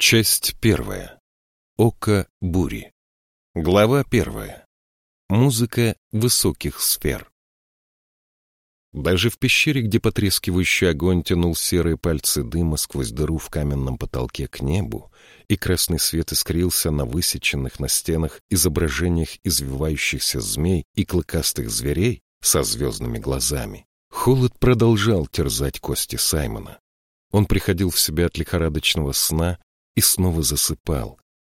Часть первая. Око бури. Глава первая. Музыка высоких сфер. Даже в пещере, где потрескивающий огонь тянул серые пальцы дыма сквозь дыру в каменном потолке к небу, и красный свет искрился на высеченных на стенах изображениях извивающихся змей и клыкастых зверей со звездными глазами, холод продолжал терзать кости Саймона. Он приходил в себя от лихорадочного сна и снова засыпал.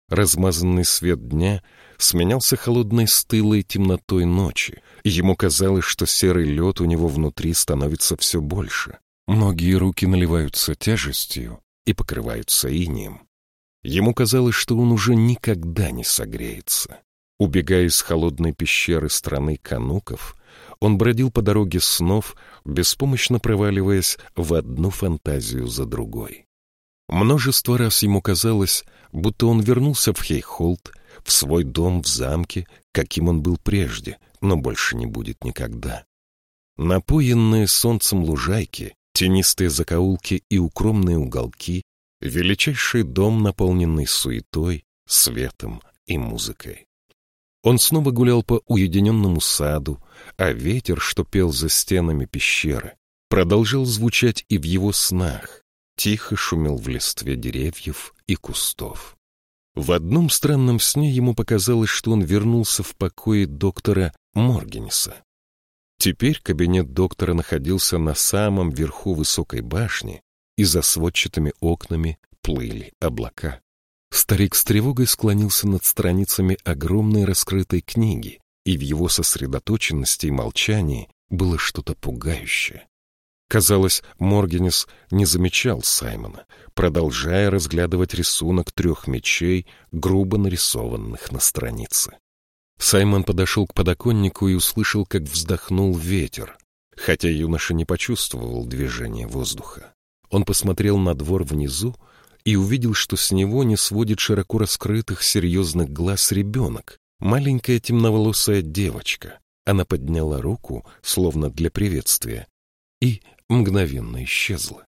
Размазанный свет дня сменялся холодной стылой темнотой ночи, и ему казалось, что серый лед у него внутри становится все больше. Многие руки наливаются тяжестью и покрываются инием. Ему казалось, что он уже никогда не согреется. Убегая из холодной пещеры страны кануков, он бродил по дороге снов, беспомощно проваливаясь в одну фантазию за другой. Множество раз ему казалось, будто он вернулся в Хейхолд, в свой дом в замке, каким он был прежде, но больше не будет никогда. Напоенные солнцем лужайки, тенистые закоулки и укромные уголки, величайший дом, наполненный суетой, светом и музыкой. Он снова гулял по уединенному саду, а ветер, что пел за стенами пещеры, продолжал звучать и в его снах, тихо шумел в листве деревьев и кустов. В одном странном сне ему показалось, что он вернулся в покое доктора Моргенса. Теперь кабинет доктора находился на самом верху высокой башни, и за сводчатыми окнами плыли облака. Старик с тревогой склонился над страницами огромной раскрытой книги, и в его сосредоточенности и молчании было что-то пугающее. Казалось, Моргенес не замечал Саймона, продолжая разглядывать рисунок трех мечей, грубо нарисованных на странице. Саймон подошел к подоконнику и услышал, как вздохнул ветер, хотя юноша не почувствовал движения воздуха. Он посмотрел на двор внизу и увидел, что с него не сводит широко раскрытых серьезных глаз ребенок, маленькая темноволосая девочка. Она подняла руку, словно для приветствия, и мгновенно исчезла.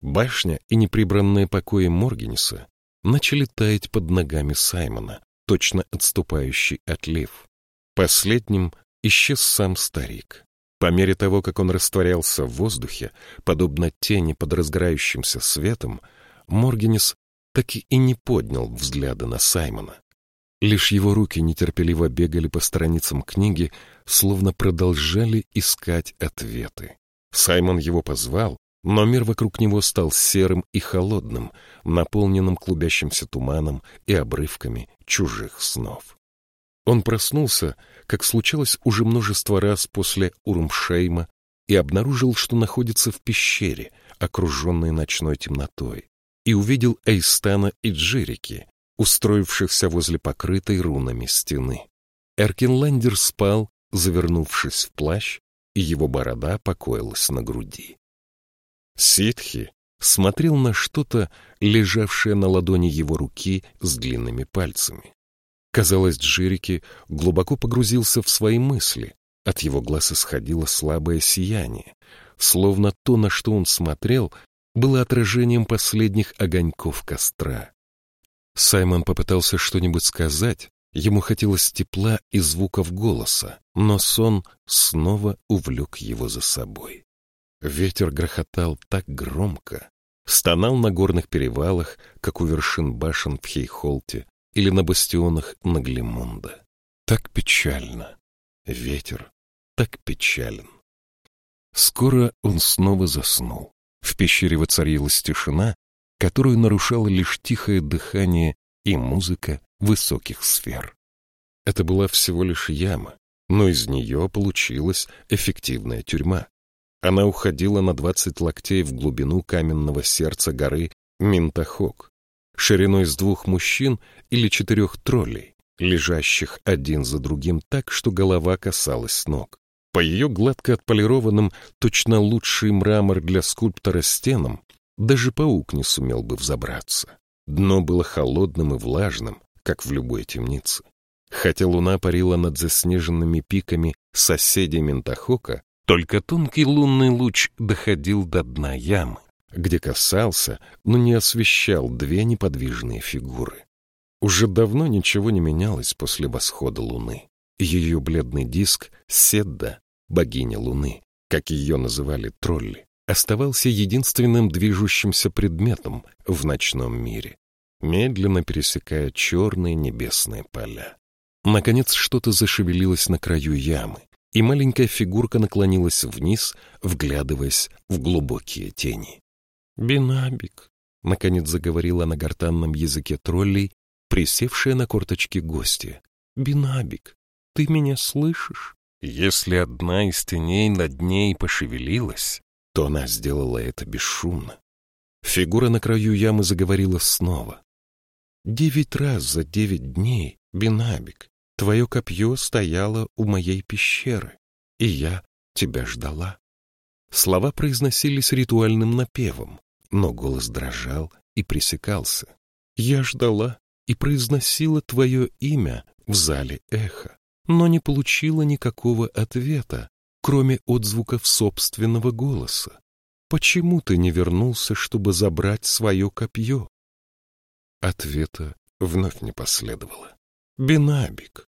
Башня и неприбранные покои Моргенса начали таять под ногами Саймона, точно отступающий от лев. Последним исчез сам старик. По мере того, как он растворялся в воздухе, подобно тени под разгорающимся светом, Моргенес так и не поднял взгляда на Саймона. Лишь его руки нетерпеливо бегали по страницам книги, словно продолжали искать ответы. Саймон его позвал, но мир вокруг него стал серым и холодным, наполненным клубящимся туманом и обрывками чужих снов. Он проснулся, как случалось уже множество раз после Урмшейма, и обнаружил, что находится в пещере, окруженной ночной темнотой, и увидел Эйстана и Джерики, устроившихся возле покрытой рунами стены. Эркинландер спал, завернувшись в плащ, и его борода покоилась на груди. Ситхи смотрел на что-то, лежавшее на ладони его руки с длинными пальцами. Казалось, Джирики глубоко погрузился в свои мысли, от его глаз исходило слабое сияние, словно то, на что он смотрел, было отражением последних огоньков костра. Саймон попытался что-нибудь сказать, Ему хотелось тепла и звуков голоса, но сон снова увлек его за собой. Ветер грохотал так громко, стонал на горных перевалах, как у вершин башен в Хейхолте или на бастионах Наглимунда. Так печально. Ветер так печален. Скоро он снова заснул. В пещере воцарилась тишина, которую нарушало лишь тихое дыхание и музыка высоких сфер. Это была всего лишь яма, но из нее получилась эффективная тюрьма. Она уходила на двадцать локтей в глубину каменного сердца горы Минтахок, шириной с двух мужчин или четырех троллей, лежащих один за другим так, что голова касалась ног. По ее гладко отполированным, точно лучший мрамор для скульптора стенам, даже паук не сумел бы взобраться. Дно было холодным и влажным, как в любой темнице. Хотя луна парила над заснеженными пиками соседей Ментахока, только тонкий лунный луч доходил до дна ямы. где касался, но не освещал две неподвижные фигуры. Уже давно ничего не менялось после восхода луны. Ее бледный диск Седда, богиня луны, как ее называли тролли, оставался единственным движущимся предметом в ночном мире, медленно пересекая черные небесные поля. Наконец что-то зашевелилось на краю ямы, и маленькая фигурка наклонилась вниз, вглядываясь в глубокие тени. «Бинабик», — наконец заговорила на гортанном языке троллей, присевшая на корточки гостья. «Бинабик, ты меня слышишь?» Если одна из теней над ней пошевелилась, то она сделала это бесшумно. Фигура на краю ямы заговорила снова. «Девять раз за девять дней, Бинабик, твое копье стояло у моей пещеры, и я тебя ждала». Слова произносились ритуальным напевом, но голос дрожал и пресекался. «Я ждала и произносила твое имя в зале эха, но не получила никакого ответа, кроме отзвуков собственного голоса. Почему ты не вернулся, чтобы забрать свое копье? Ответа вновь не последовало. Бенабик,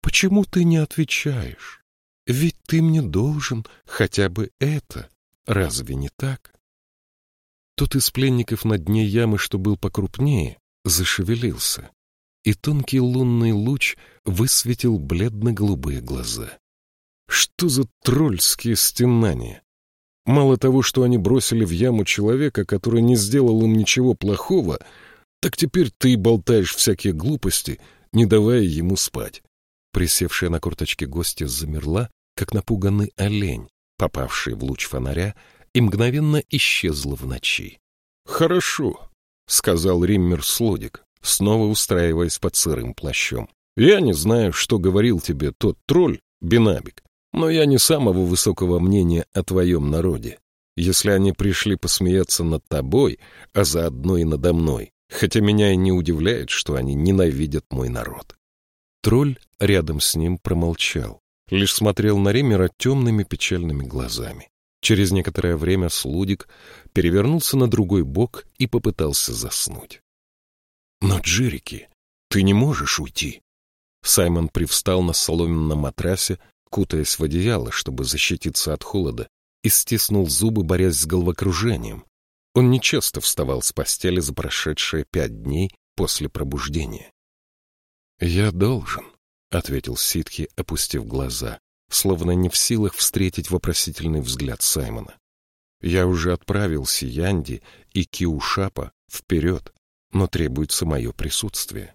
почему ты не отвечаешь? Ведь ты мне должен хотя бы это, разве не так? Тот из пленников на дне ямы, что был покрупнее, зашевелился, и тонкий лунный луч высветил бледно-голубые глаза. Что за тролльские стенания? Мало того, что они бросили в яму человека, который не сделал им ничего плохого, так теперь ты болтаешь всякие глупости, не давая ему спать. Присевшая на корточке гостья замерла, как напуганный олень, попавший в луч фонаря, и мгновенно исчезла в ночи. — Хорошо, — сказал Риммер Слодик, снова устраиваясь под сырым плащом. — Я не знаю, что говорил тебе тот тролль, Бенабик, но я не самого высокого мнения о твоем народе. Если они пришли посмеяться над тобой, а заодно и надо мной, хотя меня и не удивляет, что они ненавидят мой народ. Тролль рядом с ним промолчал, лишь смотрел на Риммера темными печальными глазами. Через некоторое время Слудик перевернулся на другой бок и попытался заснуть. «Но, Джирики, ты не можешь уйти!» Саймон привстал на соломенном матрасе, кутаясь в одеяло, чтобы защититься от холода, и стиснул зубы, борясь с головокружением. Он нечасто вставал с постели за прошедшие пять дней после пробуждения. «Я должен», — ответил Ситхи, опустив глаза словно не в силах встретить вопросительный взгляд Саймона. Я уже отправил Сиянди и Киушапа вперед, но требуется мое присутствие.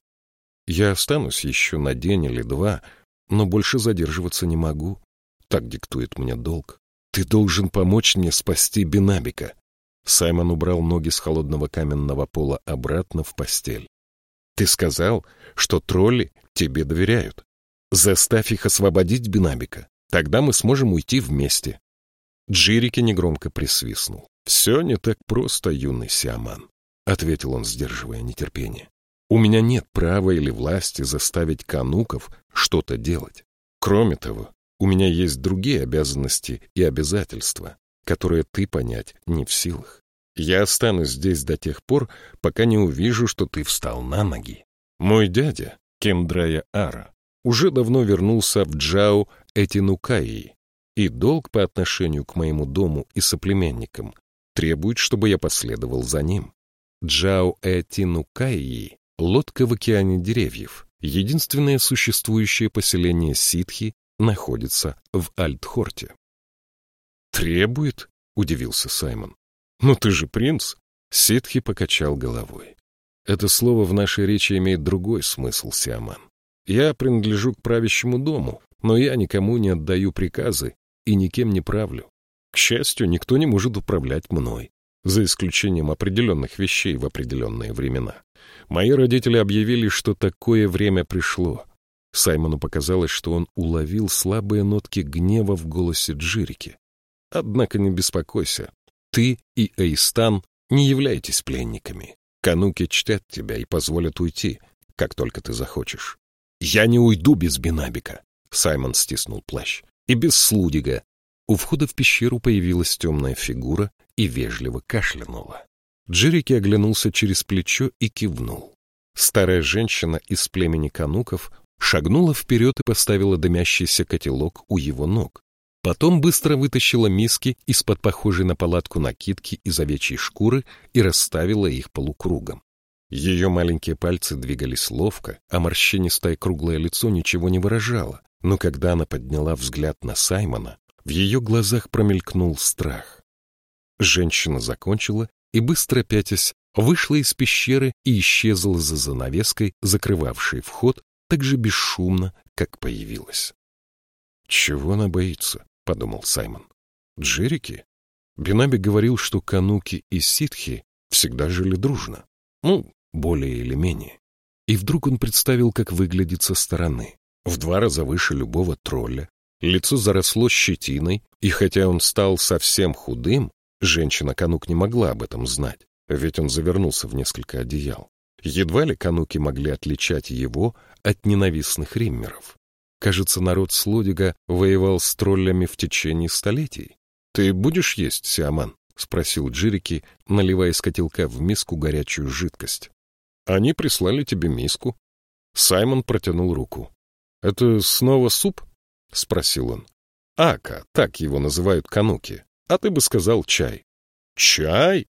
Я останусь еще на день или два, но больше задерживаться не могу. Так диктует мне долг. Ты должен помочь мне спасти Бинабика. Саймон убрал ноги с холодного каменного пола обратно в постель. Ты сказал, что тролли тебе доверяют. Заставь их освободить Бинабика. Тогда мы сможем уйти вместе. Джирики негромко присвистнул. «Все не так просто, юный Сиаман», — ответил он, сдерживая нетерпение. «У меня нет права или власти заставить кануков что-то делать. Кроме того, у меня есть другие обязанности и обязательства, которые ты понять не в силах. Я останусь здесь до тех пор, пока не увижу, что ты встал на ноги. Мой дядя, Кемдрая Ара, уже давно вернулся в Джао Этинукаи, и долг по отношению к моему дому и соплеменникам требует, чтобы я последовал за ним. Джао Этинукаи — лодка в океане деревьев, единственное существующее поселение ситхи находится в Альтхорте. «Требует?» — удивился Саймон. «Ну ты же принц!» Ситхи покачал головой. Это слово в нашей речи имеет другой смысл, Сиаман. Я принадлежу к правящему дому, но я никому не отдаю приказы и никем не правлю. К счастью, никто не может управлять мной, за исключением определенных вещей в определенные времена. Мои родители объявили, что такое время пришло. Саймону показалось, что он уловил слабые нотки гнева в голосе Джирики. Однако не беспокойся. Ты и Эйстан не являетесь пленниками. Кануки чтят тебя и позволят уйти, как только ты захочешь. «Я не уйду без Бинабика», — Саймон стиснул плащ, — «и без Слудига. у входа в пещеру появилась темная фигура и вежливо кашлянула. Джерики оглянулся через плечо и кивнул. Старая женщина из племени кануков шагнула вперед и поставила дымящийся котелок у его ног. Потом быстро вытащила миски из-под похожей на палатку накидки из овечьей шкуры и расставила их полукругом. Ее маленькие пальцы двигались ловко, а морщинистое круглое лицо ничего не выражало, но когда она подняла взгляд на Саймона, в ее глазах промелькнул страх. Женщина закончила и, быстро пятясь, вышла из пещеры и исчезла за занавеской, закрывавшей вход, так же бесшумно, как появилась. «Чего она боится?» — подумал Саймон. «Джерики?» Бинаби говорил, что кануки и ситхи всегда жили дружно. Ну, более или менее. И вдруг он представил, как выглядит со стороны. В два раза выше любого тролля, лицо заросло щетиной, и хотя он стал совсем худым, женщина Канук не могла об этом знать, ведь он завернулся в несколько одеял. Едва ли Кануки могли отличать его от ненавистных риммеров. Кажется, народ Слодига воевал с троллями в течение столетий. «Ты будешь есть, Сиаман?» — спросил Джирики, наливая из котелка в миску горячую жидкость. «Они прислали тебе миску». Саймон протянул руку. «Это снова суп?» — спросил он. «Ака, так его называют кануки. А ты бы сказал чай». «Чай?»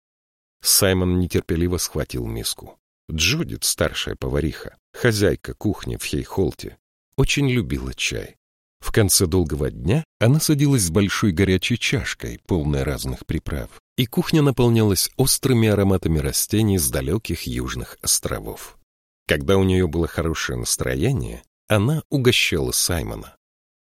Саймон нетерпеливо схватил миску. Джудит, старшая повариха, хозяйка кухни в Хейхолте, очень любила чай. В конце долгого дня она садилась с большой горячей чашкой, полной разных приправ, и кухня наполнялась острыми ароматами растений с далеких южных островов. Когда у нее было хорошее настроение, она угощала Саймона.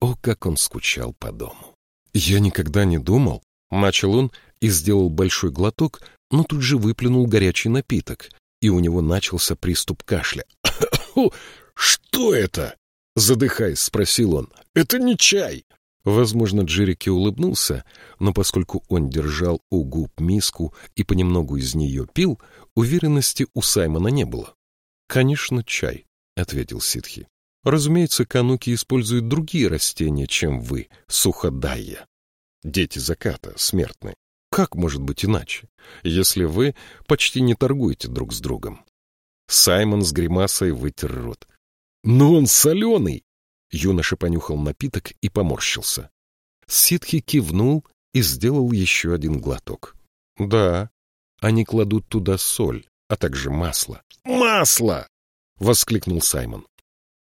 О, как он скучал по дому! «Я никогда не думал», — начал он и сделал большой глоток, но тут же выплюнул горячий напиток, и у него начался приступ кашля. «Что это?» Задыхаясь, спросил он. «Это не чай!» Возможно, Джерики улыбнулся, но поскольку он держал у губ миску и понемногу из нее пил, уверенности у Саймона не было. «Конечно, чай», — ответил Ситхи. «Разумеется, кануки используют другие растения, чем вы, суходайя. Дети заката, смертные. Как может быть иначе, если вы почти не торгуете друг с другом?» Саймон с гримасой вытер рот. «Но он соленый!» Юноша понюхал напиток и поморщился. Ситхи кивнул и сделал еще один глоток. «Да, они кладут туда соль, а также масло». «Масло!» — воскликнул Саймон.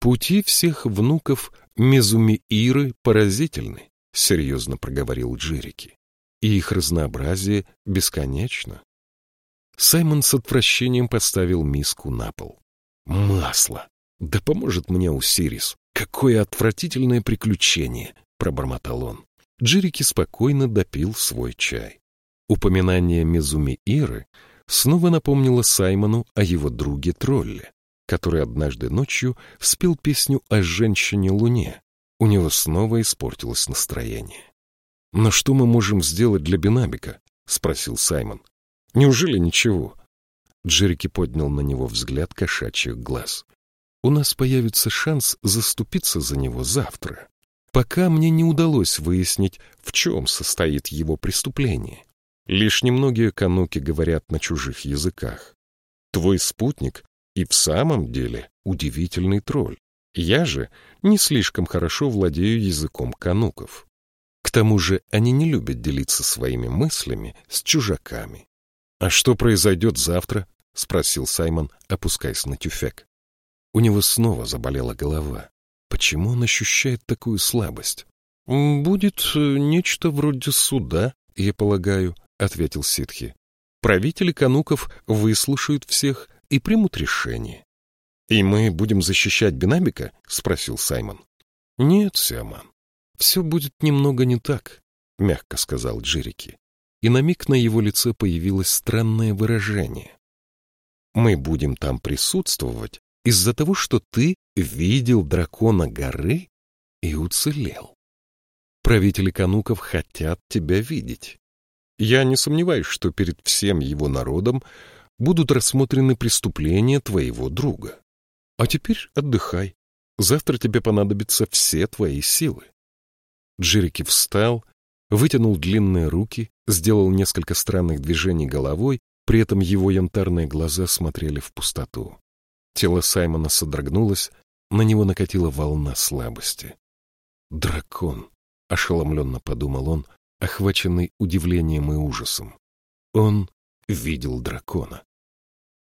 «Пути всех внуков Мезумииры поразительны», — серьезно проговорил Джерики. «И их разнообразие бесконечно». Саймон с отвращением поставил миску на пол. «Масло! «Да поможет мне Усирис! Какое отвратительное приключение!» — пробормотал он. Джирики спокойно допил свой чай. Упоминание Мезуми Иры снова напомнило Саймону о его друге Тролле, который однажды ночью спел песню о женщине-луне. У него снова испортилось настроение. «Но что мы можем сделать для Бенабика?» — спросил Саймон. «Неужели ничего?» Джерики поднял на него взгляд кошачьих глаз у нас появится шанс заступиться за него завтра. Пока мне не удалось выяснить, в чем состоит его преступление. Лишь немногие кануки говорят на чужих языках. Твой спутник и в самом деле удивительный тролль. Я же не слишком хорошо владею языком кануков. К тому же они не любят делиться своими мыслями с чужаками. — А что произойдет завтра? — спросил Саймон, опускаясь на тюфяк. У него снова заболела голова. Почему он ощущает такую слабость? — Будет э, нечто вроде суда, я полагаю, — ответил Ситхи. Правители кануков выслушают всех и примут решение. — И мы будем защищать Бенабика? — спросил Саймон. — Нет, Сиаман, все будет немного не так, — мягко сказал Джерики. И на миг на его лице появилось странное выражение. Мы будем там присутствовать из-за того, что ты видел дракона горы и уцелел. Правители кануков хотят тебя видеть. Я не сомневаюсь, что перед всем его народом будут рассмотрены преступления твоего друга. А теперь отдыхай. Завтра тебе понадобятся все твои силы. Джерики встал вытянул длинные руки, сделал несколько странных движений головой, при этом его янтарные глаза смотрели в пустоту. Тело Саймона содрогнулось, на него накатила волна слабости. «Дракон!» — ошеломленно подумал он, охваченный удивлением и ужасом. Он видел дракона.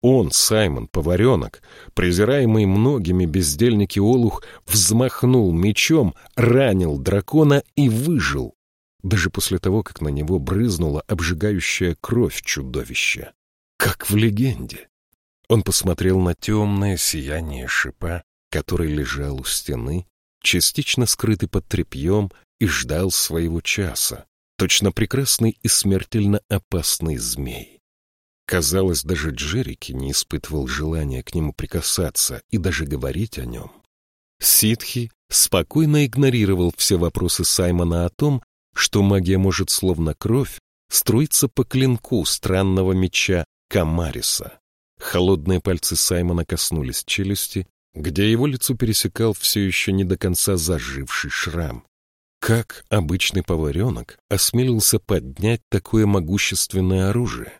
Он, Саймон, поваренок, презираемый многими бездельники Олух, взмахнул мечом, ранил дракона и выжил, даже после того, как на него брызнула обжигающая кровь чудовища. Как в легенде. Он посмотрел на темное сияние шипа, который лежал у стены, частично скрытый под тряпьем, и ждал своего часа, точно прекрасный и смертельно опасный змей. Казалось, даже Джерики не испытывал желания к нему прикасаться и даже говорить о нем. Ситхи спокойно игнорировал все вопросы Саймона о том, что магия может словно кровь струиться по клинку странного меча Камариса. Холодные пальцы Саймона коснулись челюсти, где его лицо пересекал все еще не до конца заживший шрам. Как обычный поваренок осмелился поднять такое могущественное оружие?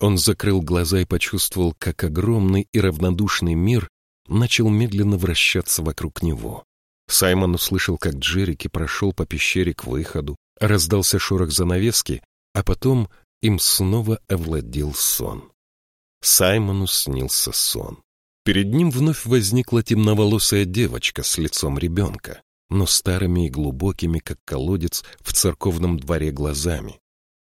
Он закрыл глаза и почувствовал, как огромный и равнодушный мир начал медленно вращаться вокруг него. Саймон услышал, как Джерики прошел по пещере к выходу, раздался шорох занавески, а потом им снова овладел сон. Саймону снился сон. Перед ним вновь возникла темноволосая девочка с лицом ребенка, но старыми и глубокими, как колодец, в церковном дворе глазами.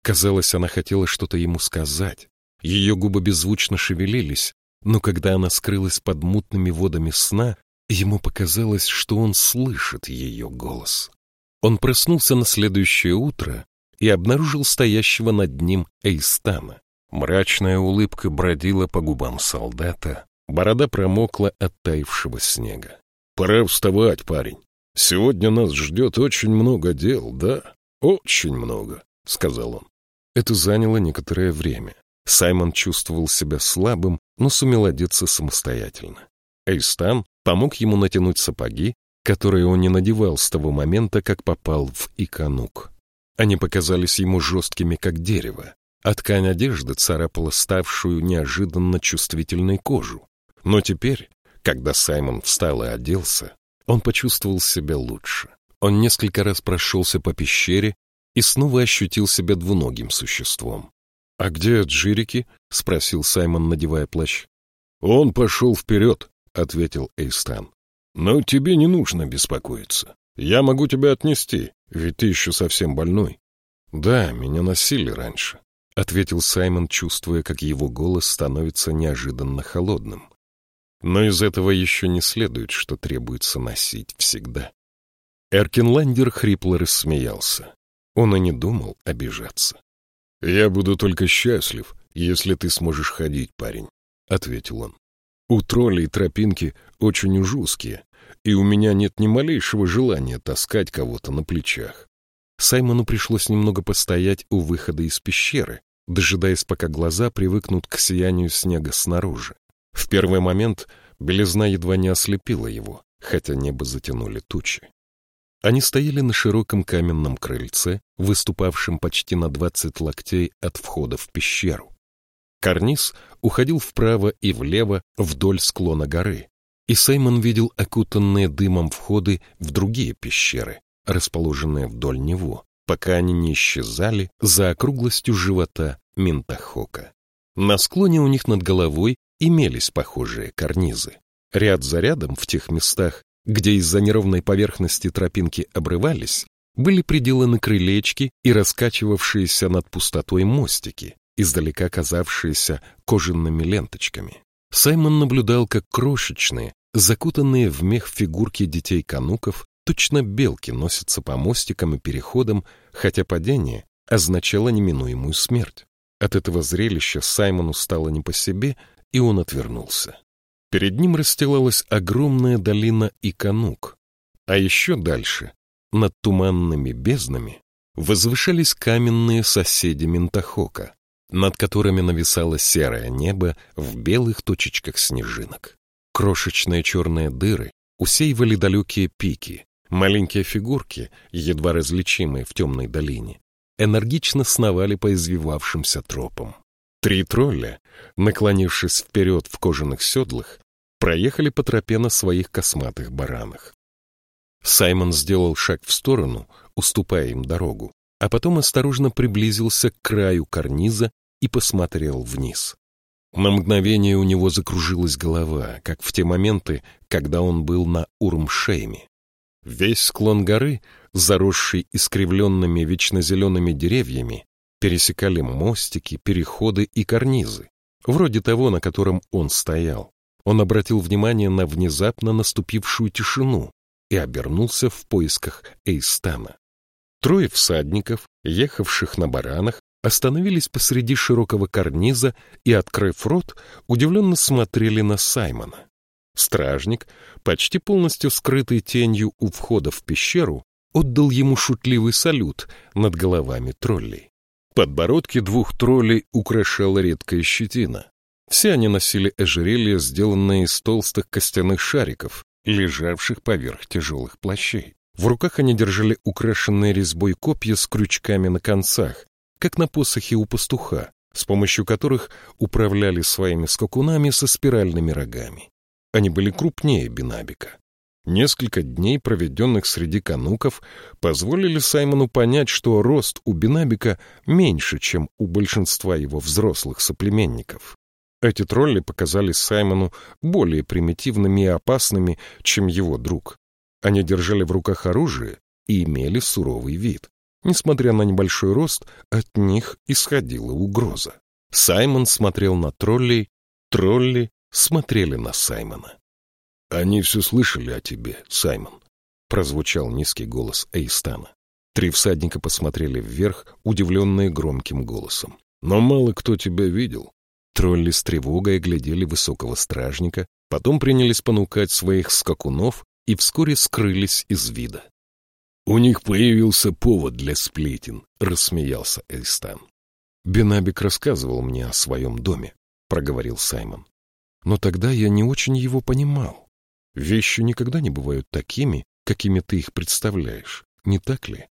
Казалось, она хотела что-то ему сказать. Ее губы беззвучно шевелились, но когда она скрылась под мутными водами сна, ему показалось, что он слышит ее голос. Он проснулся на следующее утро и обнаружил стоящего над ним Эйстана. Мрачная улыбка бродила по губам солдата, Борода промокла от таявшего снега. «Пора вставать, парень. Сегодня нас ждет очень много дел, да? Очень много», — сказал он. Это заняло некоторое время. Саймон чувствовал себя слабым, но сумел одеться самостоятельно. Эйстан помог ему натянуть сапоги, которые он не надевал с того момента, как попал в Иканук. Они показались ему жесткими, как дерево, а ткань одежды царапала ставшую неожиданно чувствительной кожу. Но теперь, когда Саймон встал и оделся, он почувствовал себя лучше. Он несколько раз прошелся по пещере и снова ощутил себя двуногим существом. «А где Джирики?» — спросил Саймон, надевая плащ. «Он пошел вперед», — ответил Эйстан. «Но тебе не нужно беспокоиться. Я могу тебя отнести, ведь ты еще совсем больной». «Да, меня носили раньше», — ответил Саймон, чувствуя, как его голос становится неожиданно холодным. Но из этого еще не следует, что требуется носить всегда. Эркинландер хрипло рассмеялся. Он и не думал обижаться. — Я буду только счастлив, если ты сможешь ходить, парень, — ответил он. — У троллей тропинки очень уж узкие, и у меня нет ни малейшего желания таскать кого-то на плечах. Саймону пришлось немного постоять у выхода из пещеры, дожидаясь, пока глаза привыкнут к сиянию снега снаружи. В первый момент белизна едва не ослепила его, хотя небо затянули тучи. Они стояли на широком каменном крыльце, выступавшем почти на двадцать локтей от входа в пещеру. Карниз уходил вправо и влево вдоль склона горы, и Саймон видел окутанные дымом входы в другие пещеры, расположенные вдоль него, пока они не исчезали за округлостью живота Ментахока. На склоне у них над головой имелись похожие карнизы. Ряд за рядом в тех местах, где из-за неровной поверхности тропинки обрывались, были приделаны крылечки и раскачивавшиеся над пустотой мостики, издалека казавшиеся кожаными ленточками. Саймон наблюдал, как крошечные, закутанные в мех фигурки детей-кануков, точно белки носятся по мостикам и переходам, хотя падение означало неминуемую смерть. От этого зрелища Саймону стало не по себе, и он отвернулся. Перед ним расстилалась огромная долина Иканук, а еще дальше, над туманными безднами, возвышались каменные соседи Ментахока, над которыми нависало серое небо в белых точечках снежинок. Крошечные черные дыры усеивали далекие пики, маленькие фигурки, едва различимые в темной долине, энергично сновали по извивавшимся тропам. Три тролля, наклонившись вперед в кожаных седлах, проехали по тропе на своих косматых баранах. Саймон сделал шаг в сторону, уступая им дорогу, а потом осторожно приблизился к краю карниза и посмотрел вниз. На мгновение у него закружилась голова, как в те моменты, когда он был на Урмшейме. Весь склон горы, заросший искривленными вечно зелеными деревьями, пересекали мостики, переходы и карнизы, вроде того, на котором он стоял. Он обратил внимание на внезапно наступившую тишину и обернулся в поисках Эйстана. Трое всадников, ехавших на баранах, остановились посреди широкого карниза и, открыв рот, удивленно смотрели на Саймона. Стражник, почти полностью скрытый тенью у входа в пещеру, отдал ему шутливый салют над головами троллей. Подбородки двух троллей украшала редкая щетина. Все они носили ожерелья, сделанные из толстых костяных шариков, лежавших поверх тяжелых плащей. В руках они держали украшенные резьбой копья с крючками на концах, как на посохе у пастуха, с помощью которых управляли своими скакунами со спиральными рогами. Они были крупнее Бинабика. Несколько дней, проведенных среди кануков, позволили Саймону понять, что рост у Бинабика меньше, чем у большинства его взрослых соплеменников. Эти тролли показались Саймону более примитивными и опасными, чем его друг. Они держали в руках оружие и имели суровый вид. Несмотря на небольшой рост, от них исходила угроза. Саймон смотрел на троллей, тролли смотрели на Саймона. «Они все слышали о тебе, Саймон», — прозвучал низкий голос Эйстана. Три всадника посмотрели вверх, удивленные громким голосом. «Но мало кто тебя видел». Тролли с тревогой глядели высокого стражника, потом принялись понукать своих скакунов и вскоре скрылись из вида. «У них появился повод для сплетен», — рассмеялся Эйстан. «Бенабик рассказывал мне о своем доме», — проговорил Саймон. «Но тогда я не очень его понимал. Вещи никогда не бывают такими, какими ты их представляешь, не так ли?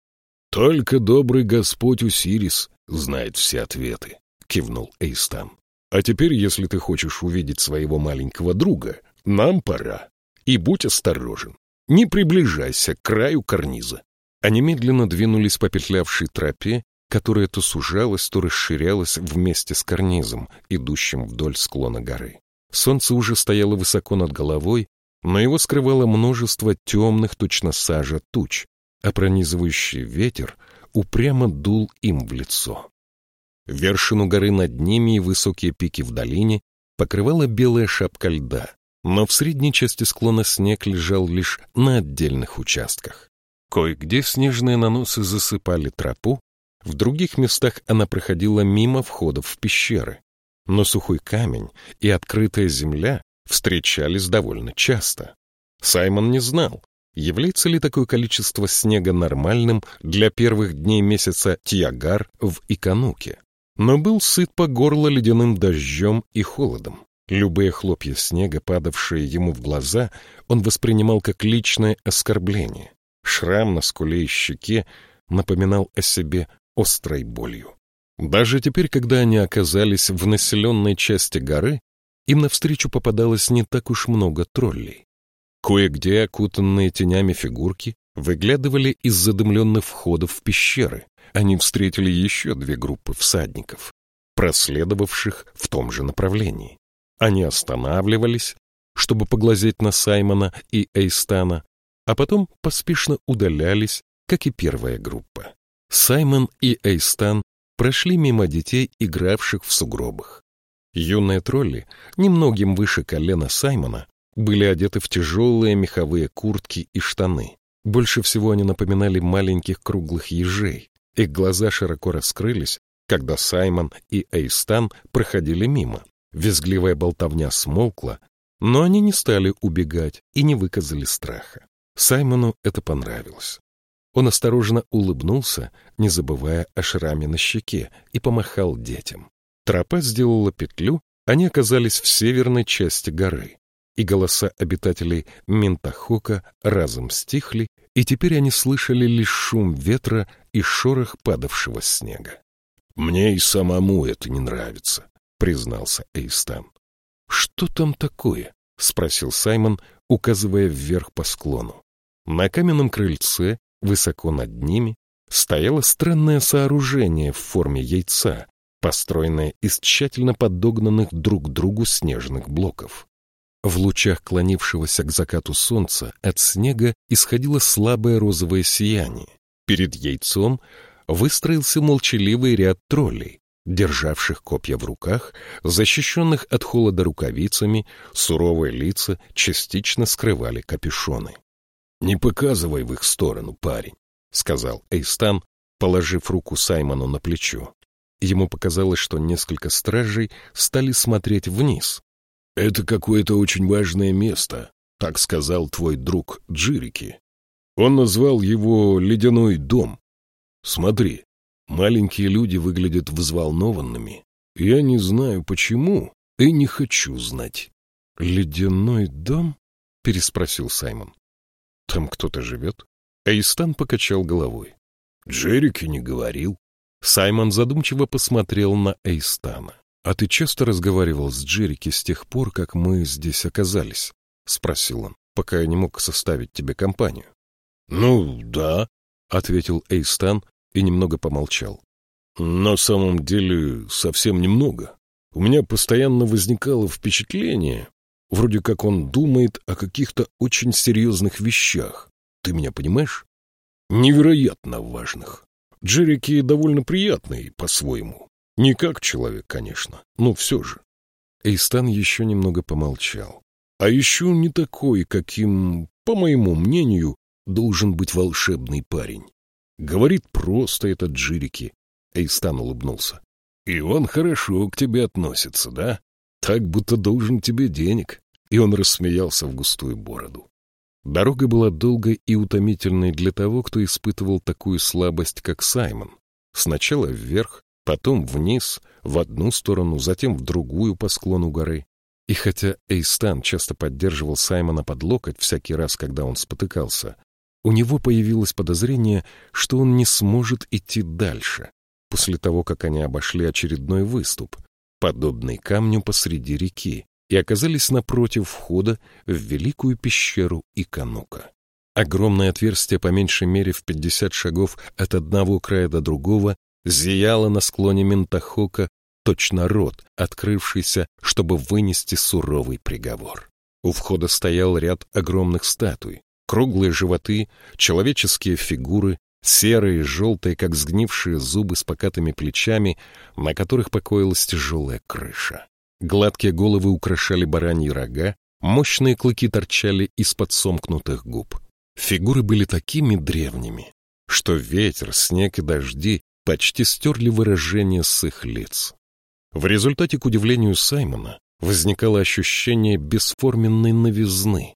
Только добрый Господь Усирис знает все ответы, кивнул Эйстан. А теперь, если ты хочешь увидеть своего маленького друга, нам пора. И будь осторожен. Не приближайся к краю карниза. Они медленно двинулись по петлявшей тропе, которая то сужалась, то расширялась вместе с карнизом, идущим вдоль склона горы. Солнце уже стояло высоко над головой, но его скрывало множество темных, точно сажа, туч, а пронизывающий ветер упрямо дул им в лицо. Вершину горы над ними и высокие пики в долине покрывала белая шапка льда, но в средней части склона снег лежал лишь на отдельных участках. Кое-где снежные наносы засыпали тропу, в других местах она проходила мимо входов в пещеры. Но сухой камень и открытая земля встречались довольно часто. Саймон не знал, является ли такое количество снега нормальным для первых дней месяца Тиагар в Икануке, но был сыт по горло ледяным дождем и холодом. Любые хлопья снега, падавшие ему в глаза, он воспринимал как личное оскорбление. Шрам на скуле и щеке напоминал о себе острой болью. Даже теперь, когда они оказались в населенной части горы, им навстречу попадалось не так уж много троллей. Кое-где окутанные тенями фигурки выглядывали из задымленных входов в пещеры. Они встретили еще две группы всадников, проследовавших в том же направлении. Они останавливались, чтобы поглазеть на Саймона и Эйстана, а потом поспешно удалялись, как и первая группа. Саймон и Эйстан прошли мимо детей, игравших в сугробах. Юные тролли, немногим выше колена Саймона, были одеты в тяжелые меховые куртки и штаны. Больше всего они напоминали маленьких круглых ежей. Их глаза широко раскрылись, когда Саймон и Эйстан проходили мимо. Визгливая болтовня смолкла, но они не стали убегать и не выказали страха. Саймону это понравилось. Он осторожно улыбнулся, не забывая о шраме на щеке, и помахал детям. Тропа сделала петлю, они оказались в северной части горы. и голоса обитателей Ментахока разом стихли, и теперь они слышали лишь шум ветра и шорох падавшего снега. «Мне и самому это не нравится», — признался Эйстан. «Что там такое?» — спросил Саймон, указывая вверх по склону. На каменном крыльце, высоко над ними, стояло странное сооружение в форме яйца, построенное из тщательно подогнанных друг к другу снежных блоков. В лучах клонившегося к закату солнца от снега исходило слабое розовое сияние. Перед яйцом выстроился молчаливый ряд троллей, державших копья в руках, защищенных от холода рукавицами, суровые лица частично скрывали капюшоны. — Не показывай в их сторону, парень, — сказал Эйстан, положив руку Саймону на плечо. Ему показалось, что несколько стражей стали смотреть вниз. — Это какое-то очень важное место, — так сказал твой друг Джирики. Он назвал его «Ледяной дом». Смотри, маленькие люди выглядят взволнованными. Я не знаю почему и не хочу знать. — Ледяной дом? — переспросил Саймон. — Там кто-то живет? Эйстан покачал головой. — Джерики не говорил. Саймон задумчиво посмотрел на Эйстана. — А ты часто разговаривал с Джерики с тех пор, как мы здесь оказались? — спросил он, пока я не мог составить тебе компанию. — Ну, да, — ответил Эйстан и немного помолчал. — На самом деле совсем немного. У меня постоянно возникало впечатление, вроде как он думает о каких-то очень серьезных вещах. Ты меня понимаешь? Невероятно важных. Джерики довольно приятный по-своему. Не как человек, конечно, но все же. Эйстан еще немного помолчал. А еще не такой, каким, по моему мнению, должен быть волшебный парень. Говорит просто этот Джирики. Эйстан улыбнулся. И он хорошо к тебе относится, да? Так, будто должен тебе денег. И он рассмеялся в густую бороду. Дорога была долгой и утомительной для того, кто испытывал такую слабость, как Саймон. Сначала вверх, потом вниз, в одну сторону, затем в другую по склону горы. И хотя Эйстан часто поддерживал Саймона под локоть всякий раз, когда он спотыкался, у него появилось подозрение, что он не сможет идти дальше, после того, как они обошли очередной выступ, подобный камню посреди реки, и оказались напротив входа в великую пещеру Иканука. Огромное отверстие по меньшей мере в пятьдесят шагов от одного края до другого зияло на склоне Ментахока точно рот, открывшийся, чтобы вынести суровый приговор. У входа стоял ряд огромных статуй, круглые животы, человеческие фигуры, серые, желтые, как сгнившие зубы с покатыми плечами, на которых покоилась тяжелая крыша. Гладкие головы украшали бараньи рога, мощные клыки торчали из-под сомкнутых губ. Фигуры были такими древними, что ветер, снег и дожди почти стерли выражение с их лиц. В результате, к удивлению Саймона, возникало ощущение бесформенной новизны,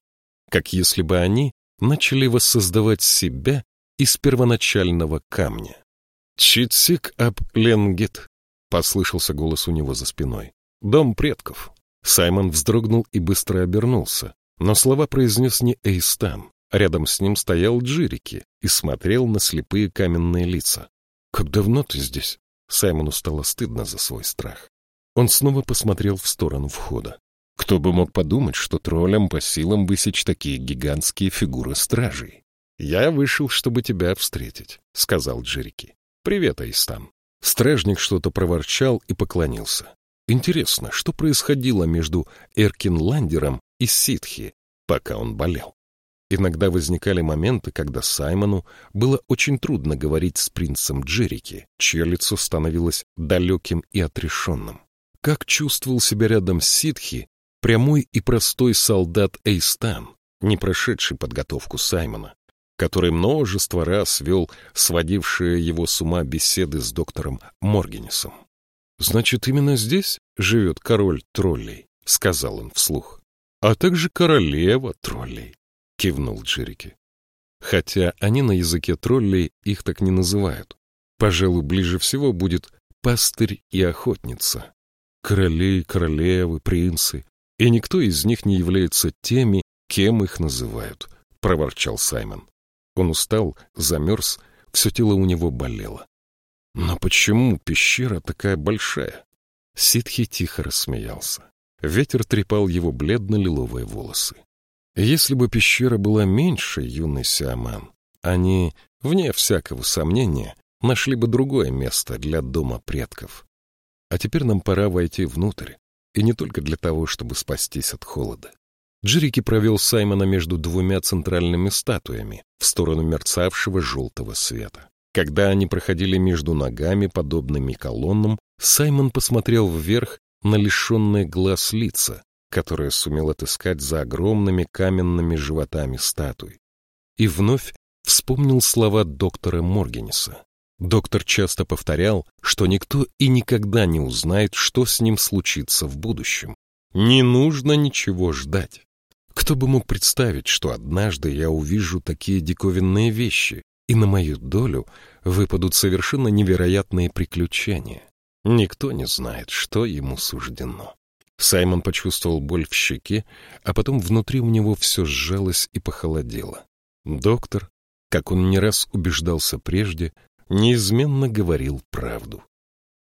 как если бы они начали воссоздавать себя из первоначального камня. «Читсик ап ленгит», — послышался голос у него за спиной. Дом предков. Саймон вздрогнул и быстро обернулся, но слова произнес не Эйстан. Рядом с ним стоял Джирики и смотрел на слепые каменные лица. «Как давно ты здесь?» Саймону стало стыдно за свой страх. Он снова посмотрел в сторону входа. Кто бы мог подумать, что троллям по силам высечь такие гигантские фигуры стражей? «Я вышел, чтобы тебя встретить», — сказал Джерики. «Привет, Эйстан». Стражник что-то проворчал и поклонился. Интересно, что происходило между Эркинландером и Ситхи, пока он болел? Иногда возникали моменты, когда Саймону было очень трудно говорить с принцем Джерики, чье лицо становилось далеким и отрешенным. Как чувствовал себя рядом с Ситхи прямой и простой солдат Эйстан, не прошедший подготовку Саймона, который множество раз вел сводившие его с ума беседы с доктором Моргенисом. «Значит, именно здесь живет король троллей», — сказал он вслух. «А также королева троллей», — кивнул Джерики. Хотя они на языке троллей их так не называют. Пожалуй, ближе всего будет пастырь и охотница. Королей, королевы, принцы. и никто из них не является теми, кем их называют, — проворчал Саймон. Он устал, замерз, все тело у него болело. Но почему пещера такая большая? Ситхи тихо рассмеялся. Ветер трепал его бледно-лиловые волосы. Если бы пещера была меньше, юный Сиаман, они, вне всякого сомнения, нашли бы другое место для дома предков. А теперь нам пора войти внутрь, и не только для того, чтобы спастись от холода. Джерики провел Саймона между двумя центральными статуями в сторону мерцавшего желтого света. Когда они проходили между ногами, подобными колоннам, Саймон посмотрел вверх на лишенные глаз лица, которые сумел отыскать за огромными каменными животами статуй. И вновь вспомнил слова доктора Моргенеса. Доктор часто повторял, что никто и никогда не узнает, что с ним случится в будущем. Не нужно ничего ждать. Кто бы мог представить, что однажды я увижу такие диковинные вещи, и на мою долю выпадут совершенно невероятные приключения. Никто не знает, что ему суждено. Саймон почувствовал боль в щеке, а потом внутри у него все сжалось и похолодело. Доктор, как он не раз убеждался прежде, неизменно говорил правду.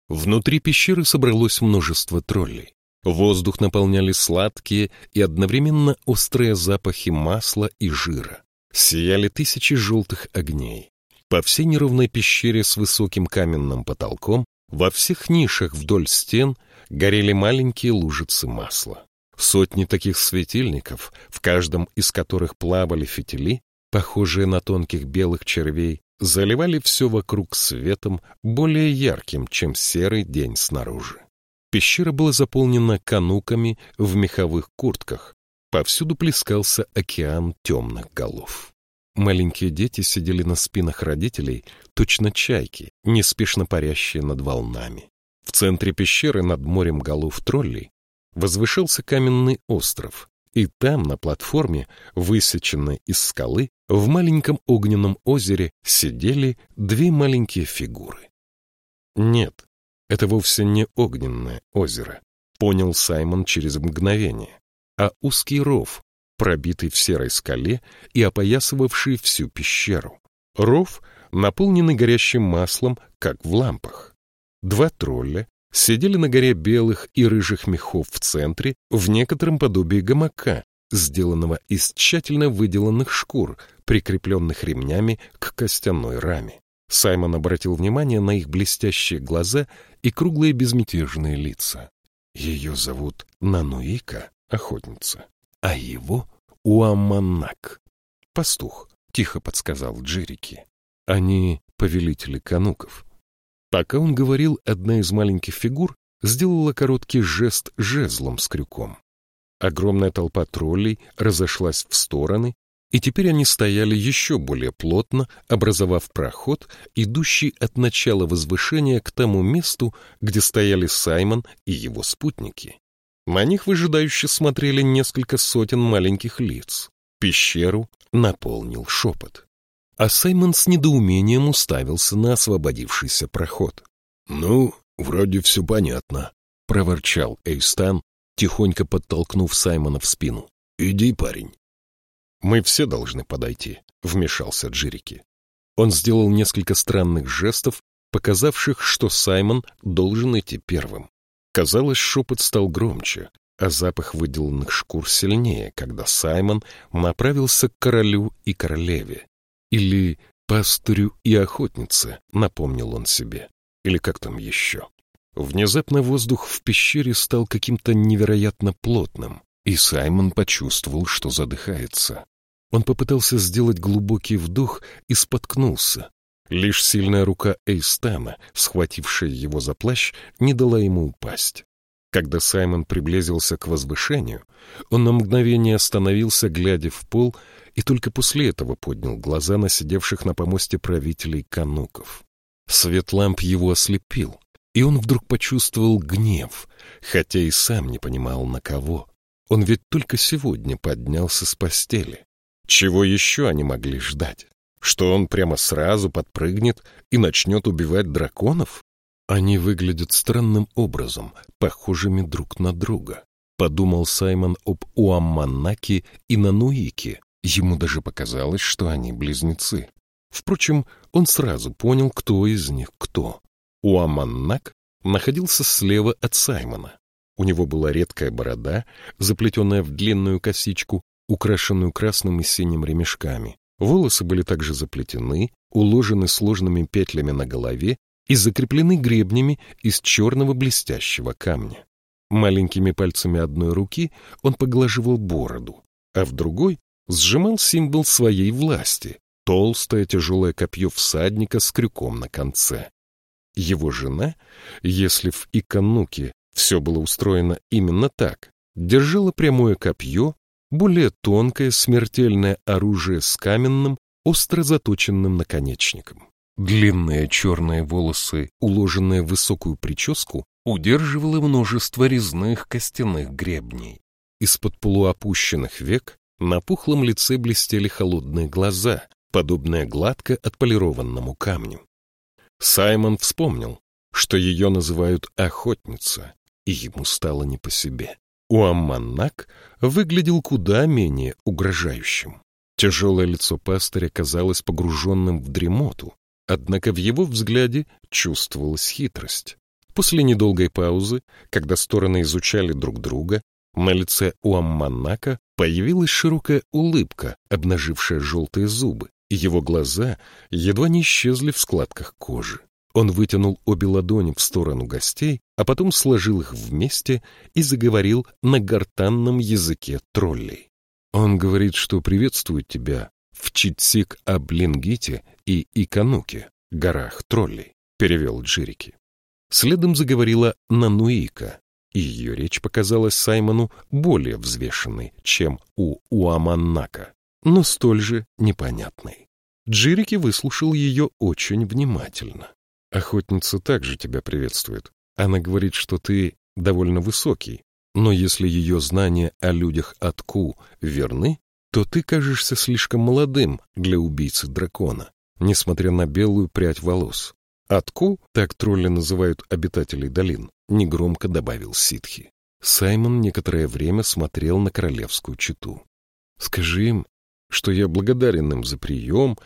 Внутри пещеры собралось множество троллей. Воздух наполняли сладкие и одновременно острые запахи масла и жира. Сияли тысячи желтых огней. По всей неровной пещере с высоким каменным потолком, во всех нишах вдоль стен горели маленькие лужицы масла. Сотни таких светильников, в каждом из которых плавали фитили, похожие на тонких белых червей, заливали все вокруг светом, более ярким, чем серый день снаружи. Пещера была заполнена кануками в меховых куртках. Повсюду плескался океан темных голов. Маленькие дети сидели на спинах родителей, точно чайки, неспешно парящие над волнами. В центре пещеры над морем голов троллей возвышался каменный остров, и там, на платформе, высеченной из скалы, в маленьком огненном озере сидели две маленькие фигуры. Нет, это вовсе не огненное озеро, понял Саймон через мгновение, а узкий ров, пробитый в серой скале и опоясывавший всю пещеру. Ров, наполненный горящим маслом, как в лампах. Два тролля сидели на горе белых и рыжих мехов в центре, в некотором подобии гамака, сделанного из тщательно выделанных шкур, прикрепленных ремнями к костяной раме. Саймон обратил внимание на их блестящие глаза и круглые безмятежные лица. Ее зовут Нануика, охотница, а его — Уаманак, пастух, — тихо подсказал Джерики. Они — повелители кануков. Пока он говорил, одна из маленьких фигур сделала короткий жест жезлом с крюком. Огромная толпа троллей разошлась в стороны, и теперь они стояли еще более плотно, образовав проход, идущий от начала возвышения к тому месту, где стояли Саймон и его спутники. На них выжидающе смотрели несколько сотен маленьких лиц. Пещеру наполнил шепот а Саймон с недоумением уставился на освободившийся проход. — Ну, вроде все понятно, — проворчал Эйстан, тихонько подтолкнув Саймона в спину. — Иди, парень. — Мы все должны подойти, — вмешался Джирики. Он сделал несколько странных жестов, показавших, что Саймон должен идти первым. Казалось, шепот стал громче, а запах выделанных шкур сильнее, когда Саймон направился к королю и королеве. Или пастырю и охотнице, напомнил он себе. Или как там еще. Внезапно воздух в пещере стал каким-то невероятно плотным, и Саймон почувствовал, что задыхается. Он попытался сделать глубокий вдох и споткнулся. Лишь сильная рука Эйстана, схватившая его за плащ, не дала ему упасть. Когда Саймон приблизился к возвышению, он на мгновение остановился, глядя в пол, и только после этого поднял глаза на сидевших на помосте правителей кануков. Свет ламп его ослепил, и он вдруг почувствовал гнев, хотя и сам не понимал, на кого. Он ведь только сегодня поднялся с постели. Чего еще они могли ждать? Что он прямо сразу подпрыгнет и начнет убивать драконов? Они выглядят странным образом, похожими друг на друга. Подумал Саймон об Уамманаке и Нануике. Ему даже показалось, что они близнецы. Впрочем, он сразу понял, кто из них кто. Уаманнак находился слева от Саймона. У него была редкая борода, заплетенная в длинную косичку, украшенную красным и синим ремешками. Волосы были также заплетены, уложены сложными петлями на голове и закреплены гребнями из черного блестящего камня. Маленькими пальцами одной руки он поглаживал бороду, а в другой сжимал символ своей власти — толстое тяжелое копье всадника с крюком на конце. Его жена, если в Икануке все было устроено именно так, держала прямое копье, более тонкое смертельное оружие с каменным, остро заточенным наконечником. Длинные черные волосы, уложенные в высокую прическу, удерживало множество резных костяных гребней. Из-под полуопущенных век на пухлом лице блестели холодные глаза, подобные гладко отполированному камню. Саймон вспомнил, что ее называют охотница, и ему стало не по себе. Уамманнак выглядел куда менее угрожающим. Тяжелое лицо пастыря казалось погруженным в дремоту, однако в его взгляде чувствовалась хитрость. После недолгой паузы, когда стороны изучали друг друга, на лице у появилась широкая улыбка, обнажившая желтые зубы, и его глаза едва не исчезли в складках кожи. Он вытянул обе ладони в сторону гостей, а потом сложил их вместе и заговорил на гортанном языке троллей. Он говорит, что приветствует тебя в Читсик-Аблингите и Икануке, горах троллей, перевел Джирики. Следом заговорила Нануика, и ее речь показалась Саймону более взвешенной, чем у Уаманнака, но столь же непонятной. Джирики выслушал ее очень внимательно. «Охотница также тебя приветствует. Она говорит, что ты довольно высокий, но если ее знания о людях от Ку верны, то ты кажешься слишком молодым для убийцы дракона, несмотря на белую прядь волос. Атку, так тролли называют обитателей долин, негромко добавил ситхи. Саймон некоторое время смотрел на королевскую читу. «Скажи им, что я благодарен им за прием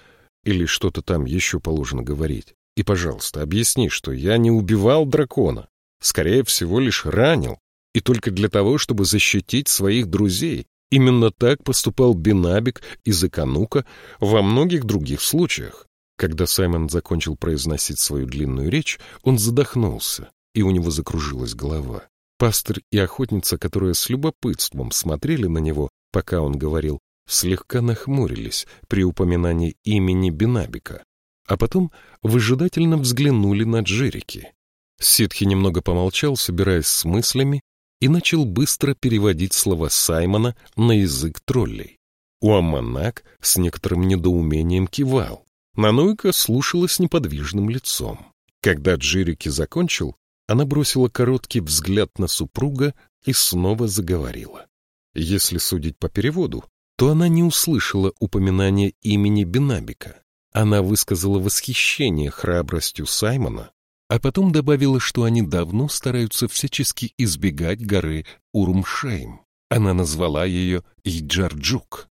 или что-то там еще положено говорить. И, пожалуйста, объясни, что я не убивал дракона, скорее всего, лишь ранил, и только для того, чтобы защитить своих друзей. Именно так поступал Бинабик из Эканука во многих других случаях. Когда Саймон закончил произносить свою длинную речь, он задохнулся, и у него закружилась голова. Пастырь и охотница, которые с любопытством смотрели на него, пока он говорил, слегка нахмурились при упоминании имени Бинабика, а потом выжидательно взглянули на Джерики. Ситхи немного помолчал, собираясь с мыслями, и начал быстро переводить слова Саймона на язык троллей. Уаманак с некоторым недоумением кивал. Нануйка слушала с неподвижным лицом. Когда Джирики закончил, она бросила короткий взгляд на супруга и снова заговорила. Если судить по переводу, то она не услышала упоминания имени Бенабика. Она высказала восхищение храбростью Саймона, а потом добавила, что они давно стараются всячески избегать горы Урумшейм. Она назвала ее Иджарджук.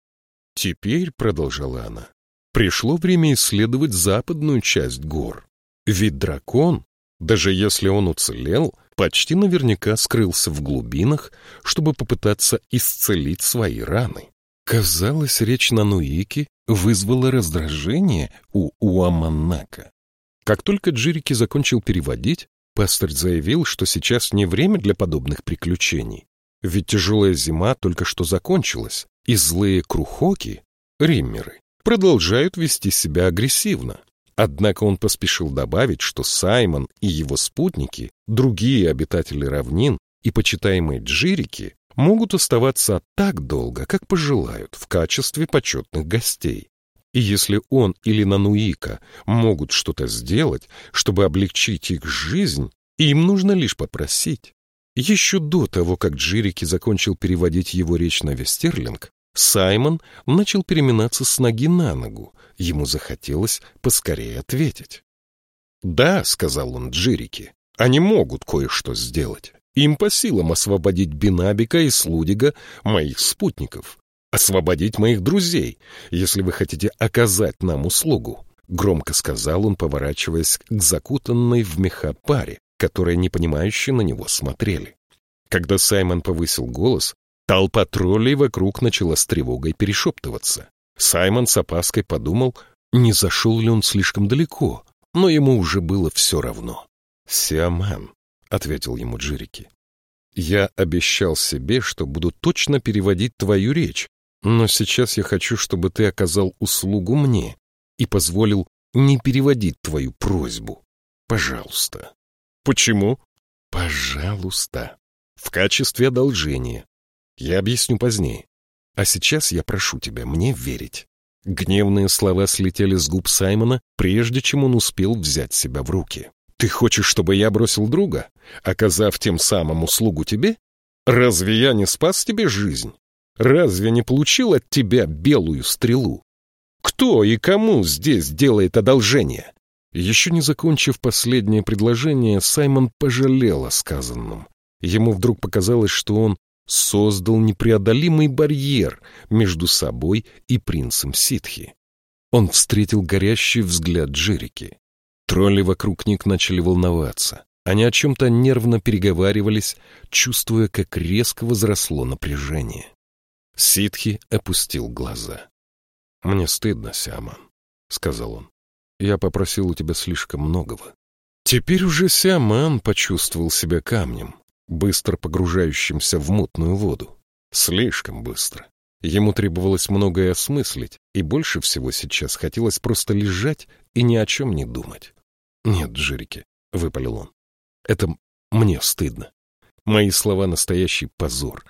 «Теперь», — продолжала она, пришло время исследовать западную часть гор. Ведь дракон, даже если он уцелел, почти наверняка скрылся в глубинах, чтобы попытаться исцелить свои раны. Казалось, речь на Нуике вызвала раздражение у Уаманака. Как только Джирики закончил переводить, пастор заявил, что сейчас не время для подобных приключений. Ведь тяжелая зима только что закончилась, и злые крухоки, риммеры, продолжают вести себя агрессивно. Однако он поспешил добавить, что Саймон и его спутники, другие обитатели равнин и почитаемые джирики могут оставаться так долго, как пожелают, в качестве почетных гостей. И если он или Нануика могут что-то сделать, чтобы облегчить их жизнь, им нужно лишь попросить. Еще до того, как Джирики закончил переводить его речь на Вестерлинг, Саймон начал переминаться с ноги на ногу. Ему захотелось поскорее ответить. «Да», — сказал он Джирике, — «они могут кое-что сделать. Им по силам освободить Бинабика и Слудига, моих спутников. Освободить моих друзей, если вы хотите оказать нам услугу. Громко сказал он, поворачиваясь к закутанной в меха паре, которые непонимающе на него смотрели. Когда Саймон повысил голос, толпа троллей вокруг начала с тревогой перешептываться. Саймон с опаской подумал, не зашел ли он слишком далеко, но ему уже было все равно. «Сиаман», — ответил ему Джирики, — «я обещал себе, что буду точно переводить твою речь, но сейчас я хочу, чтобы ты оказал услугу мне и позволил не переводить твою просьбу. Пожалуйста». «Почему?» «Пожалуйста. В качестве одолжения. Я объясню позднее. А сейчас я прошу тебя мне верить». Гневные слова слетели с губ Саймона, прежде чем он успел взять себя в руки. «Ты хочешь, чтобы я бросил друга, оказав тем самым услугу тебе? Разве я не спас тебе жизнь? Разве не получил от тебя белую стрелу? Кто и кому здесь делает одолжение?» Еще не закончив последнее предложение, Саймон пожалел о сказанном. Ему вдруг показалось, что он создал непреодолимый барьер между собой и принцем ситхи. Он встретил горящий взгляд Джерики. Тролли вокруг них начали волноваться. Они о чем-то нервно переговаривались, чувствуя, как резко возросло напряжение. Ситхи опустил глаза. «Мне стыдно, Сиаман», — сказал он. «Я попросил у тебя слишком многого». Теперь уже Сиаман почувствовал себя камнем быстро погружающимся в мутную воду. Слишком быстро. Ему требовалось многое осмыслить, и больше всего сейчас хотелось просто лежать и ни о чем не думать. «Нет, Джирики», — выпалил он, — «это мне стыдно. Мои слова — настоящий позор.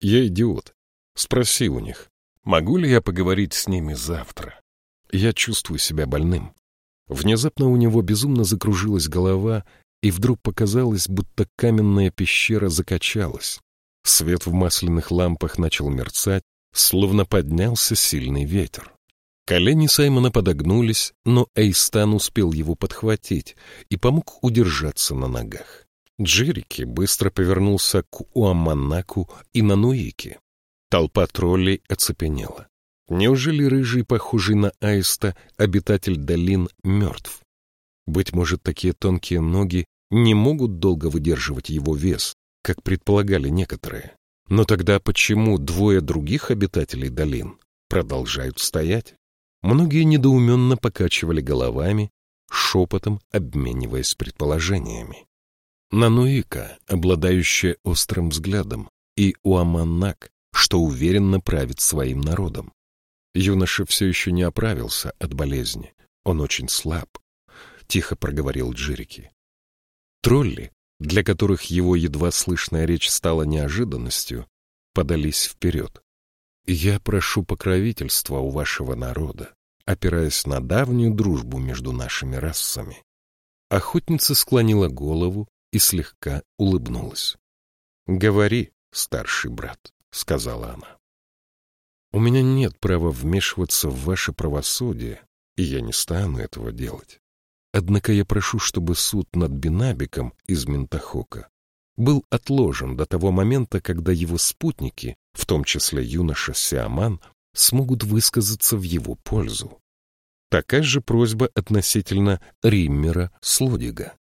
Я идиот. Спроси у них, могу ли я поговорить с ними завтра? Я чувствую себя больным». Внезапно у него безумно закружилась голова, и вдруг показалось, будто каменная пещера закачалась. Свет в масляных лампах начал мерцать, словно поднялся сильный ветер. Колени Саймона подогнулись, но Эйстан успел его подхватить и помог удержаться на ногах. Джерики быстро повернулся к Уаманаку и Нануике. Толпа троллей оцепенела. Неужели рыжий, похожий на аиста, обитатель долин, мертв? Быть может, такие тонкие ноги не могут долго выдерживать его вес, как предполагали некоторые. Но тогда почему двое других обитателей долин продолжают стоять? Многие недоуменно покачивали головами, шепотом обмениваясь предположениями. Нануика, обладающая острым взглядом, и Уаманнак, что уверенно правит своим народом. Юноша все еще не оправился от болезни. Он очень слаб, — тихо проговорил Джирики. Тролли, для которых его едва слышная речь стала неожиданностью, подались вперед. «Я прошу покровительства у вашего народа, опираясь на давнюю дружбу между нашими расами». Охотница склонила голову и слегка улыбнулась. «Говори, старший брат», — сказала она. «У меня нет права вмешиваться в ваше правосудие, и я не стану этого делать. Однако я прошу, чтобы суд над Бинабиком из Ментахока был отложен до того момента, когда его спутники, в том числе юноша Сиаман, смогут высказаться в его пользу. Такая же просьба относительно Риммера Слодига.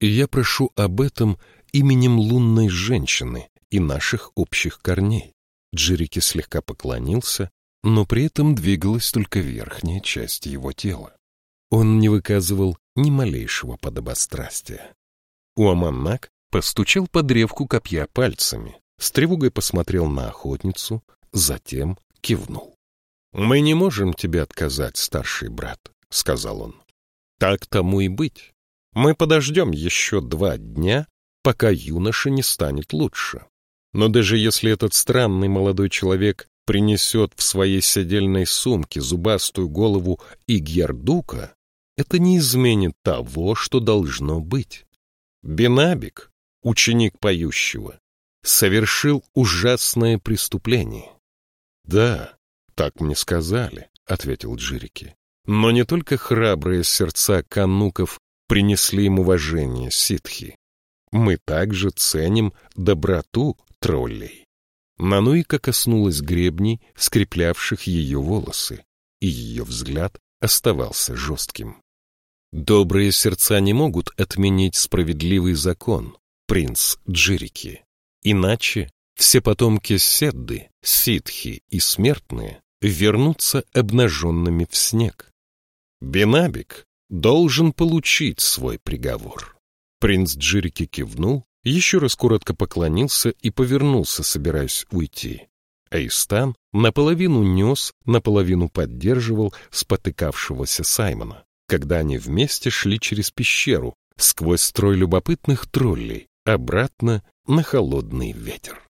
Я прошу об этом именем лунной женщины и наших общих корней. Джерики слегка поклонился, но при этом двигалась только верхняя часть его тела. Он не выказывал ни малейшего подобострастия. Уаманнак постучал по древку копья пальцами, с тревогой посмотрел на охотницу, затем кивнул. «Мы не можем тебе отказать, старший брат», — сказал он. «Так тому и быть. Мы подождем еще два дня, пока юноша не станет лучше. Но даже если этот странный молодой человек принесет в своей седельной сумке зубастую голову Игьярдука, это не изменит того, что должно быть. Бенабик, ученик поющего, совершил ужасное преступление. — Да, так мне сказали, — ответил Джирики. Но не только храбрые сердца кануков принесли им уважение ситхи. мы также ценим доброту троллей. Нануика коснулась гребней, скреплявших ее волосы, и ее взгляд оставался жестким. Добрые сердца не могут отменить справедливый закон, принц Джирики. Иначе все потомки Седды, ситхи и смертные вернутся обнаженными в снег. Бенабик должен получить свой приговор. Принц Джирики кивнул, еще раз коротко поклонился и повернулся, собираясь уйти. Эйстан наполовину нес, наполовину поддерживал спотыкавшегося Саймона, когда они вместе шли через пещеру, сквозь строй любопытных троллей, обратно на холодный ветер.